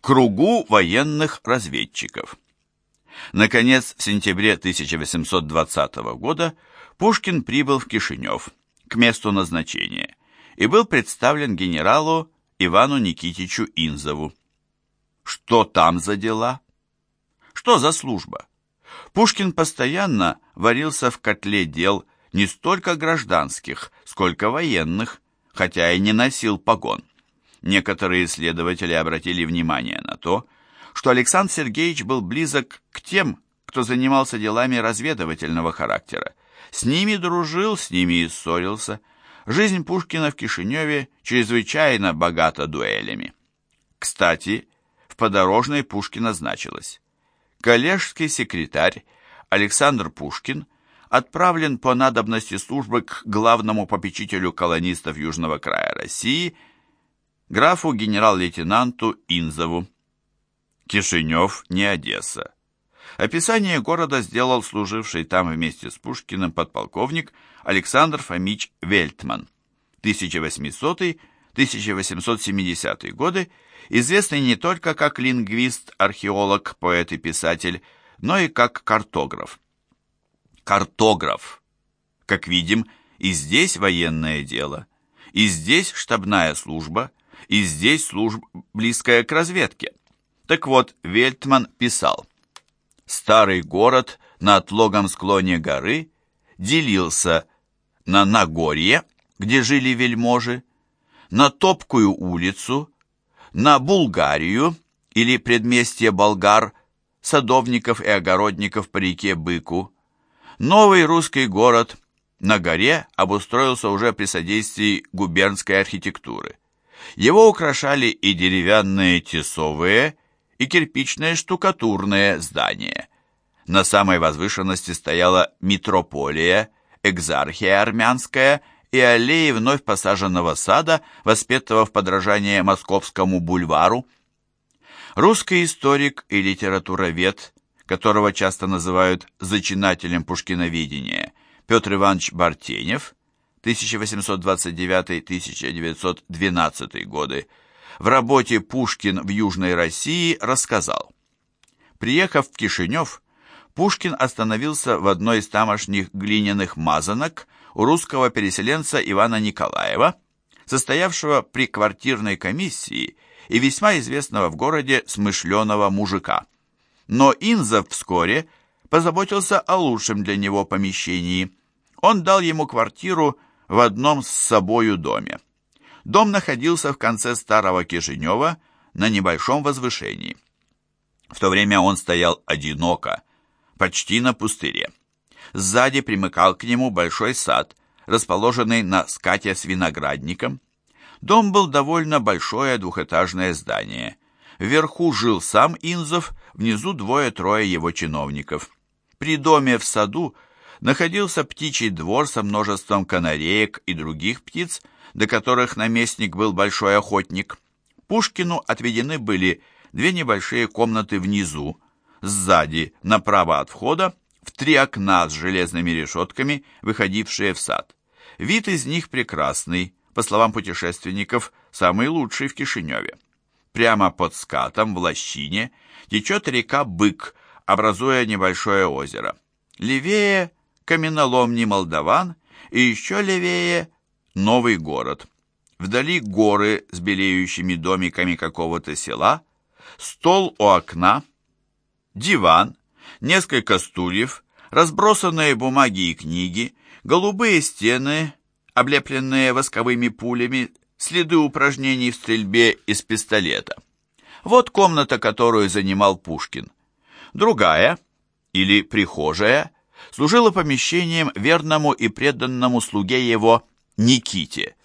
кругу военных разведчиков. Наконец, в сентябре 1820 года Пушкин прибыл в Кишинев к месту назначения и был представлен генералу Ивану Никитичу Инзову. Что там за дела? Что за служба? Пушкин постоянно варился в котле дел не столько гражданских, сколько военных, хотя и не носил погон. Некоторые исследователи обратили внимание на то, что Александр Сергеевич был близок к тем, кто занимался делами разведывательного характера. С ними дружил, с ними и ссорился. Жизнь Пушкина в Кишиневе чрезвычайно богата дуэлями. Кстати, в подорожной Пушкина значилось. Коллежский секретарь Александр Пушкин отправлен по надобности службы к главному попечителю колонистов Южного края России – графу генерал-лейтенанту Инзову. Кишинев, не Одесса. Описание города сделал служивший там вместе с Пушкиным подполковник Александр Фомич Вельтман. 1800-1870 годы, известный не только как лингвист, археолог, поэт и писатель, но и как картограф. Картограф. Как видим, и здесь военное дело, и здесь штабная служба, и здесь служба близкая к разведке. Так вот, Вельтман писал, «Старый город на отлогом склоне горы делился на Нагорье, где жили вельможи, на Топкую улицу, на Булгарию или предместье болгар, садовников и огородников по реке Быку. Новый русский город на горе обустроился уже при содействии губернской архитектуры. Его украшали и деревянные тесовые, и кирпичные штукатурные здания. На самой возвышенности стояла митрополия, экзархия армянская и аллеи вновь посаженного сада, воспетого в подражание Московскому бульвару. Русский историк и литературовед, которого часто называют зачинателем пушкиноведения, Петр Иванович Бартенев – 1829-1912 годы, в работе «Пушкин в Южной России» рассказал. Приехав в Кишинев, Пушкин остановился в одной из тамошних глиняных мазанок у русского переселенца Ивана Николаева, состоявшего при квартирной комиссии и весьма известного в городе смышленого мужика. Но Инзов вскоре позаботился о лучшем для него помещении. Он дал ему квартиру в одном с собою доме. Дом находился в конце старого Кишинева на небольшом возвышении. В то время он стоял одиноко, почти на пустыре. Сзади примыкал к нему большой сад, расположенный на скате с виноградником. Дом был довольно большое двухэтажное здание. Вверху жил сам Инзов, внизу двое-трое его чиновников. При доме в саду находился птичий двор со множеством канареек и других птиц, до которых наместник был большой охотник. Пушкину отведены были две небольшие комнаты внизу, сзади, направо от входа, в три окна с железными решетками, выходившие в сад. Вид из них прекрасный, по словам путешественников, самый лучший в Кишиневе. Прямо под скатом, в лощине, течет река Бык, образуя небольшое озеро. Левее каменоломни Молдаван и еще левее Новый город. Вдали горы с белеющими домиками какого-то села, стол у окна, диван, несколько стульев, разбросанные бумаги и книги, голубые стены, облепленные восковыми пулями, следы упражнений в стрельбе из пистолета. Вот комната, которую занимал Пушкин. Другая, или прихожая, служило помещением верному и преданному слуге его Никите.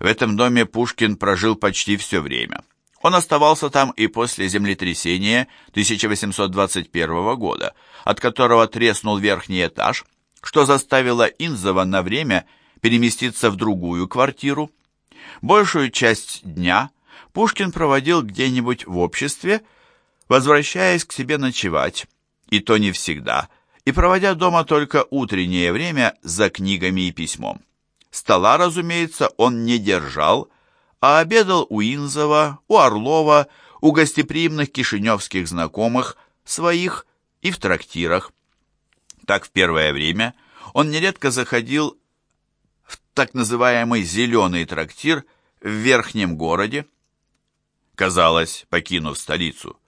В этом доме Пушкин прожил почти все время. Он оставался там и после землетрясения 1821 года, от которого треснул верхний этаж, что заставило Инзова на время переместиться в другую квартиру. Большую часть дня Пушкин проводил где-нибудь в обществе, возвращаясь к себе ночевать, и то не всегда, и проводя дома только утреннее время за книгами и письмом. Стола, разумеется, он не держал, а обедал у Инзова, у Орлова, у гостеприимных кишиневских знакомых, своих и в трактирах. Так в первое время он нередко заходил в так называемый «зеленый трактир» в верхнем городе. Казалось, покинув столицу,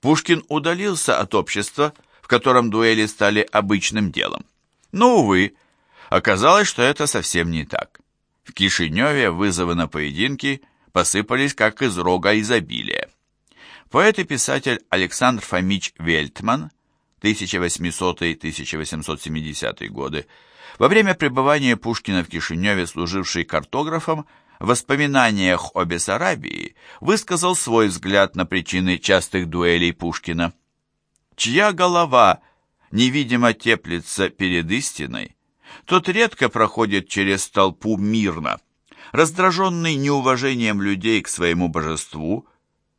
Пушкин удалился от общества, в котором дуэли стали обычным делом. Но, увы, оказалось, что это совсем не так. В Кишиневе вызовы на поединки посыпались как из рога изобилия. Поэт и писатель Александр Фомич Вельтман 1800-1870 годы, во время пребывания Пушкина в Кишиневе, служивший картографом, в воспоминаниях о Бессарабии высказал свой взгляд на причины частых дуэлей Пушкина. «Чья голова невидимо теплится перед истиной, тот редко проходит через толпу мирно. Раздраженный неуважением людей к своему божеству,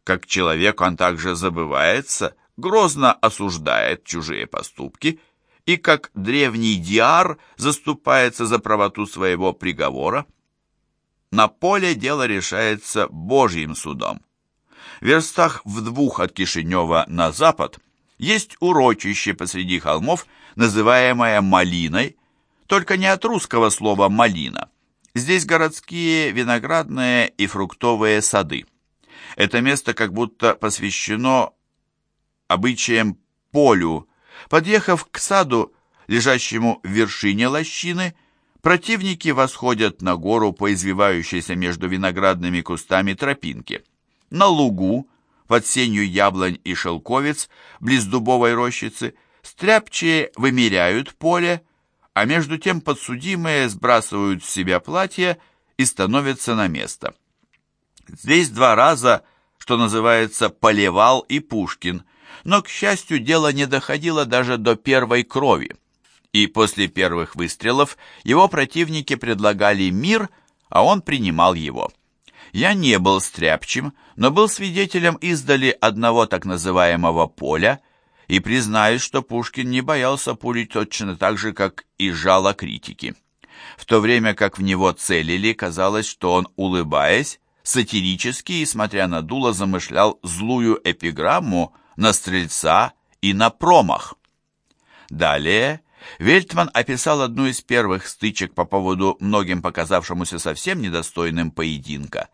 как человек он также забывается, грозно осуждает чужие поступки и, как древний диар, заступается за правоту своего приговора. На поле дело решается Божьим судом. В верстах в двух от Кишинева на запад есть урочище посреди холмов, называемое Малиной, только не от русского слова «малина». Здесь городские виноградные и фруктовые сады. Это место как будто посвящено обычаям полю. Подъехав к саду, лежащему в вершине лощины, противники восходят на гору по извивающейся между виноградными кустами тропинке. На лугу, под сенью яблонь и шелковец, близ дубовой рощицы, стряпчие вымеряют поле, а между тем подсудимые сбрасывают с себя платье и становятся на место. Здесь два раза, что называется, поливал и Пушкин, но, к счастью, дело не доходило даже до первой крови. И после первых выстрелов его противники предлагали мир, а он принимал его. Я не был стряпчим, но был свидетелем издали одного так называемого поля, и признаюсь, что Пушкин не боялся пули точно так же, как и жало критики. В то время как в него целили, казалось, что он, улыбаясь, сатирически и, смотря на дуло, замышлял злую эпиграмму на стрельца и на промах. Далее Вельтман описал одну из первых стычек по поводу многим показавшемуся совсем недостойным поединка.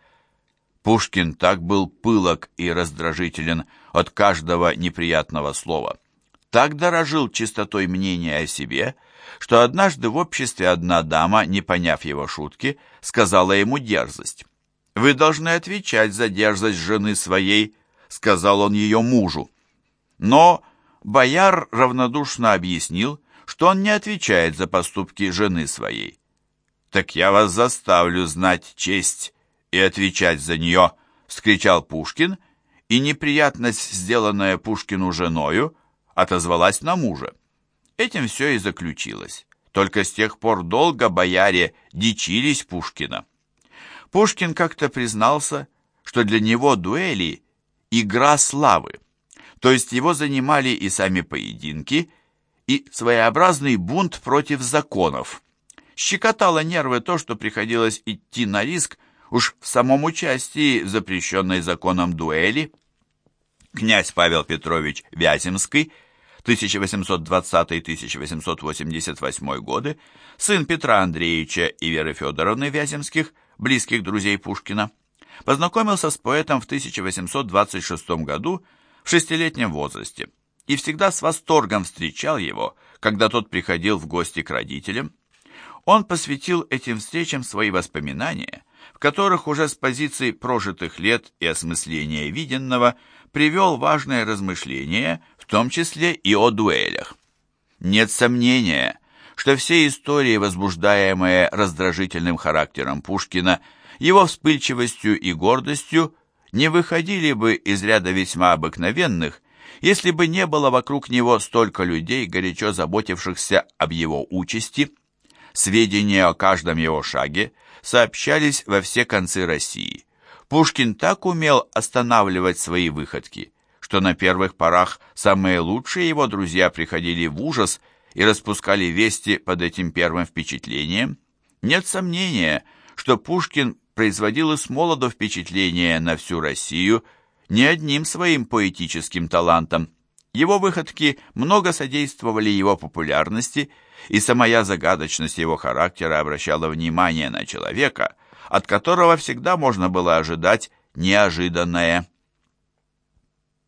Пушкин так был пылок и раздражителен от каждого неприятного слова. Так дорожил чистотой мнения о себе, что однажды в обществе одна дама, не поняв его шутки, сказала ему дерзость. «Вы должны отвечать за дерзость жены своей», — сказал он ее мужу. Но бояр равнодушно объяснил, что он не отвечает за поступки жены своей. «Так я вас заставлю знать честь и отвечать за нее!» — вскричал Пушкин, и неприятность, сделанная Пушкину женою, отозвалась на мужа. Этим все и заключилось. Только с тех пор долго бояре дичились Пушкина. Пушкин как-то признался, что для него дуэли — игра славы, то есть его занимали и сами поединки, и своеобразный бунт против законов. Щекотало нервы то, что приходилось идти на риск уж в самом участии запрещенной законом дуэли. Князь Павел Петрович Вяземский 1820-1888 годы, сын Петра Андреевича и Веры Федоровны Вяземских, близких друзей Пушкина, познакомился с поэтом в 1826 году в шестилетнем возрасте и всегда с восторгом встречал его, когда тот приходил в гости к родителям. Он посвятил этим встречам свои воспоминания – в которых уже с позиции прожитых лет и осмысления виденного привел важное размышление, в том числе и о дуэлях. Нет сомнения, что все истории, возбуждаемые раздражительным характером Пушкина, его вспыльчивостью и гордостью, не выходили бы из ряда весьма обыкновенных, если бы не было вокруг него столько людей, горячо заботившихся об его участи. Сведения о каждом его шаге – сообщались во все концы России. Пушкин так умел останавливать свои выходки, что на первых порах самые лучшие его друзья приходили в ужас и распускали вести под этим первым впечатлением. Нет сомнения, что Пушкин производил и с молоду впечатление на всю Россию, не одним своим поэтическим талантом. Его выходки много содействовали его популярности, и самая загадочность его характера обращала внимание на человека, от которого всегда можно было ожидать неожиданное.